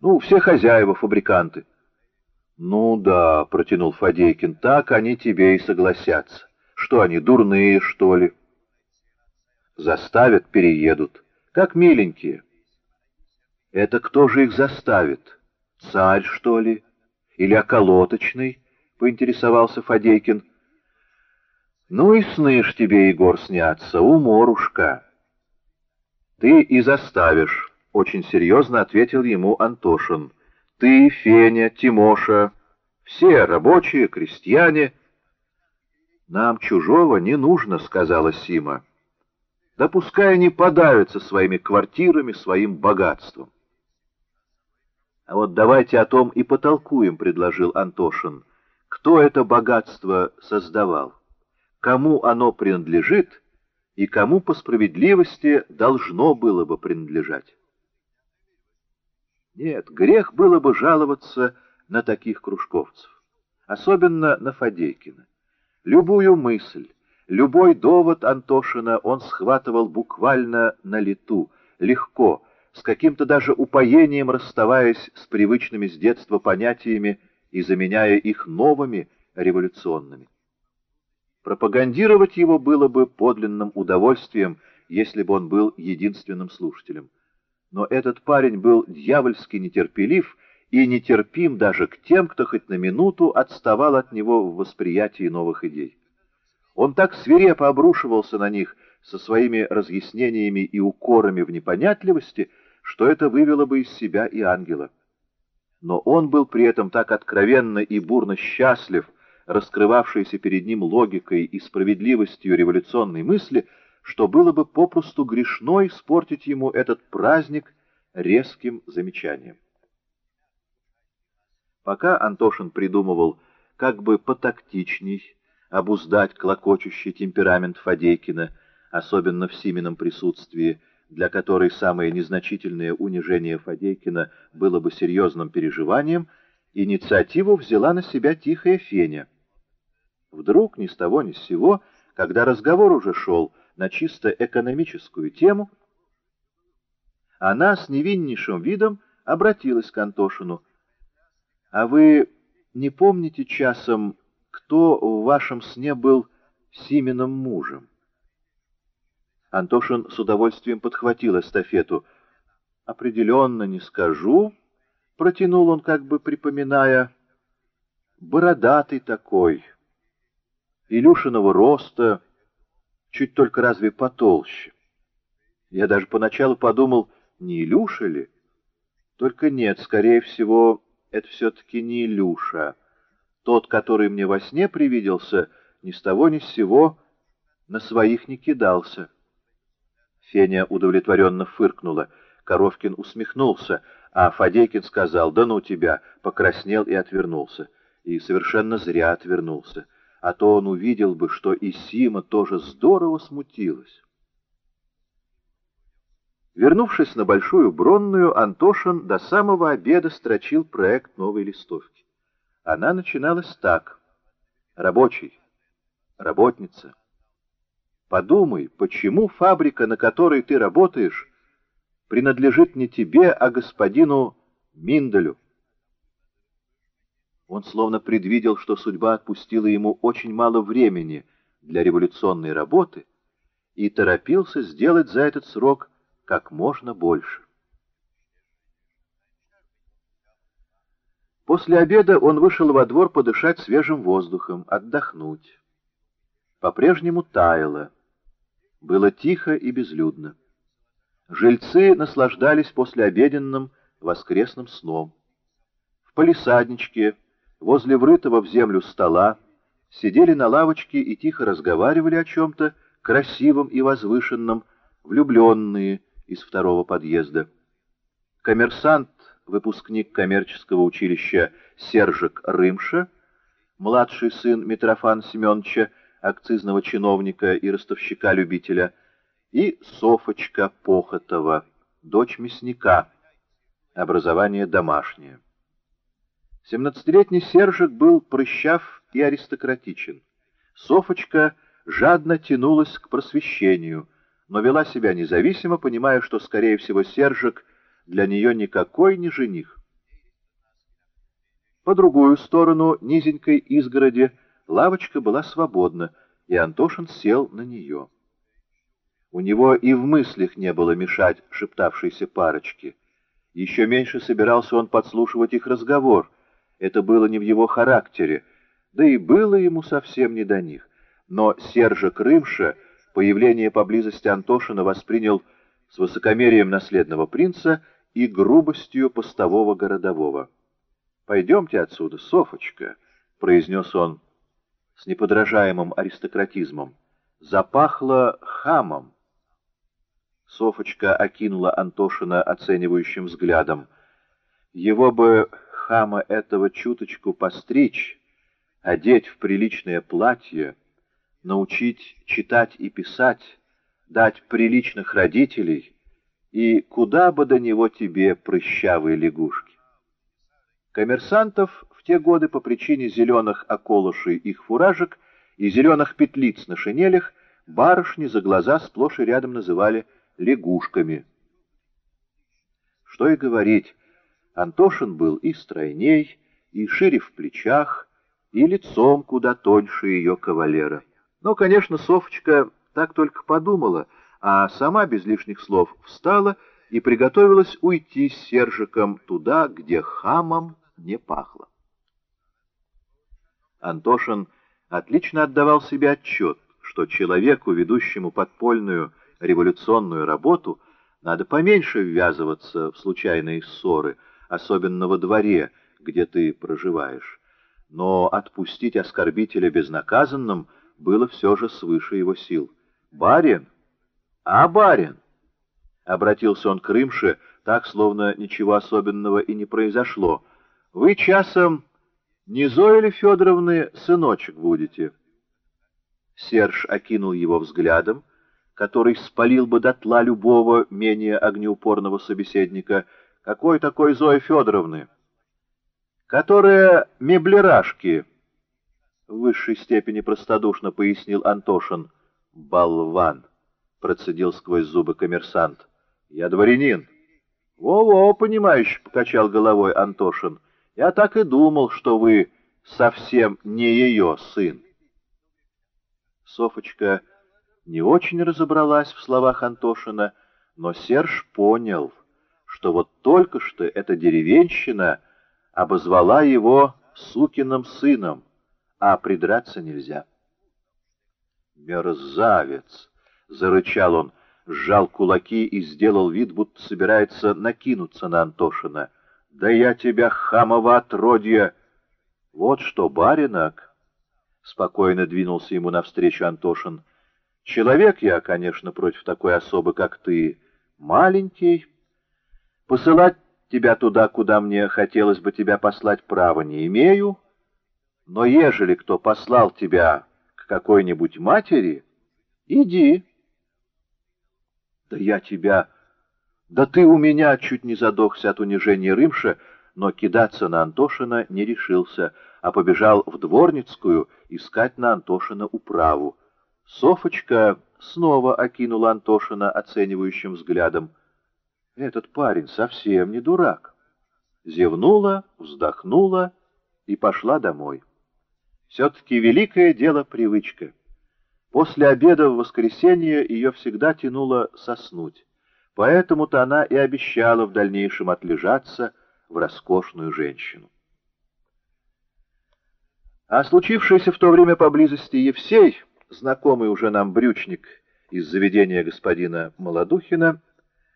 Ну, все хозяева, фабриканты. Ну да, протянул Фадейкин, так они тебе и согласятся. Что они, дурные, что ли? Заставят, переедут. Как миленькие. Это кто же их заставит? Царь, что ли? Или околоточный? Поинтересовался Фадейкин. Ну и сны ж тебе, Егор, снятся, уморушка. Ты и заставишь, очень серьезно ответил ему Антошин. Ты, Феня, Тимоша, все рабочие, крестьяне. Нам чужого не нужно, сказала Сима. Да пускай они подавятся своими квартирами, своим богатством. А вот давайте о том и потолкуем, предложил Антошин. Кто это богатство создавал? Кому оно принадлежит и кому по справедливости должно было бы принадлежать? Нет, грех было бы жаловаться на таких кружковцев, особенно на Фадейкина. Любую мысль, любой довод Антошина он схватывал буквально на лету, легко, с каким-то даже упоением расставаясь с привычными с детства понятиями и заменяя их новыми, революционными. Пропагандировать его было бы подлинным удовольствием, если бы он был единственным слушателем но этот парень был дьявольски нетерпелив и нетерпим даже к тем, кто хоть на минуту отставал от него в восприятии новых идей. Он так свирепо обрушивался на них со своими разъяснениями и укорами в непонятливости, что это вывело бы из себя и ангела. Но он был при этом так откровенно и бурно счастлив, раскрывавшийся перед ним логикой и справедливостью революционной мысли, что было бы попросту грешно испортить ему этот праздник резким замечанием. Пока Антошин придумывал, как бы потактичней обуздать клокочущий темперамент Фадейкина, особенно в Симином присутствии, для которой самое незначительное унижение Фадейкина было бы серьезным переживанием, инициативу взяла на себя тихая Феня. Вдруг, ни с того ни с сего, когда разговор уже шел на чисто экономическую тему, она с невиннейшим видом обратилась к Антошину. «А вы не помните часом, кто в вашем сне был Симиным мужем?» Антошин с удовольствием подхватил эстафету. «Определенно не скажу», — протянул он, как бы припоминая, — «бородатый такой, Илюшиного роста, чуть только разве потолще. Я даже поначалу подумал, не Илюша ли? Только нет, скорее всего, это все-таки не Илюша. Тот, который мне во сне привиделся, ни с того ни с сего на своих не кидался. Феня удовлетворенно фыркнула. Коровкин усмехнулся, а Фадейкин сказал, «Да ну тебя!» покраснел и отвернулся. И совершенно зря отвернулся а то он увидел бы, что и Сима тоже здорово смутилась. Вернувшись на Большую Бронную, Антошин до самого обеда строчил проект новой листовки. Она начиналась так. «Рабочий, работница, подумай, почему фабрика, на которой ты работаешь, принадлежит не тебе, а господину Минделю?» Он словно предвидел, что судьба отпустила ему очень мало времени для революционной работы и торопился сделать за этот срок как можно больше. После обеда он вышел во двор подышать свежим воздухом, отдохнуть. По-прежнему таяло. Было тихо и безлюдно. Жильцы наслаждались послеобеденным воскресным сном. В палисадничке возле врытого в землю стола, сидели на лавочке и тихо разговаривали о чем-то красивом и возвышенном, влюбленные из второго подъезда. Коммерсант, выпускник коммерческого училища Сержик Рымша, младший сын Митрофана Семеновича, акцизного чиновника и ростовщика-любителя, и Софочка Похотова, дочь мясника, образование домашнее. Семнадцатилетний Сержик был прыщав и аристократичен. Софочка жадно тянулась к просвещению, но вела себя независимо, понимая, что, скорее всего, Сержик для нее никакой не жених. По другую сторону низенькой изгороди лавочка была свободна, и Антошин сел на нее. У него и в мыслях не было мешать шептавшейся парочке. Еще меньше собирался он подслушивать их разговор. Это было не в его характере, да и было ему совсем не до них. Но Сержа Крымша появление поблизости Антошина воспринял с высокомерием наследного принца и грубостью постового городового. «Пойдемте отсюда, Софочка», — произнес он с неподражаемым аристократизмом. «Запахло хамом». Софочка окинула Антошина оценивающим взглядом. Его бы хама этого чуточку постричь, одеть в приличное платье, научить читать и писать, дать приличных родителей, и куда бы до него тебе прыщавые лягушки. Коммерсантов в те годы по причине зеленых околышей их фуражек и зеленых петлиц на шинелях барышни за глаза сплошь и рядом называли лягушками. Что и говорить, Антошин был и стройней, и шире в плечах, и лицом куда тоньше ее кавалера. Но, конечно, Софочка так только подумала, а сама без лишних слов встала и приготовилась уйти с Сержиком туда, где хамом не пахло. Антошин отлично отдавал себе отчет, что человеку, ведущему подпольную революционную работу, надо поменьше ввязываться в случайные ссоры, особенно во дворе, где ты проживаешь. Но отпустить оскорбителя безнаказанным было все же свыше его сил. «Барин? А, барин?» Обратился он к Рымше, так, словно ничего особенного и не произошло. «Вы часом не Зоили Федоровны сыночек будете?» Серж окинул его взглядом, который спалил бы дотла любого менее огнеупорного собеседника. Какой такой Зои Федоровны? Которая меблерашки, в высшей степени простодушно пояснил Антошин. Болван, процедил сквозь зубы коммерсант. Я дворянин. Во-во, понимающе покачал головой Антошин. Я так и думал, что вы совсем не ее сын. Софочка не очень разобралась в словах Антошина, но Серж понял, что вот только что эта деревенщина обозвала его сукиным сыном, а придраться нельзя. «Мерзавец!» — зарычал он, сжал кулаки и сделал вид, будто собирается накинуться на Антошина. «Да я тебя, хамова отродье!» «Вот что, баринок!» — спокойно двинулся ему навстречу Антошин — Человек я, конечно, против такой особы, как ты, маленький. Посылать тебя туда, куда мне хотелось бы тебя послать, права не имею. Но ежели кто послал тебя к какой-нибудь матери, иди. Да я тебя... Да ты у меня чуть не задохся от унижения Рымша, но кидаться на Антошина не решился, а побежал в Дворницкую искать на Антошина управу. Софочка снова окинула Антошина оценивающим взглядом. Этот парень совсем не дурак. Зевнула, вздохнула и пошла домой. Все-таки великое дело привычка. После обеда в воскресенье ее всегда тянуло соснуть. Поэтому-то она и обещала в дальнейшем отлежаться в роскошную женщину. А случившийся в то время поблизости Евсей знакомый уже нам брючник из заведения господина Молодухина,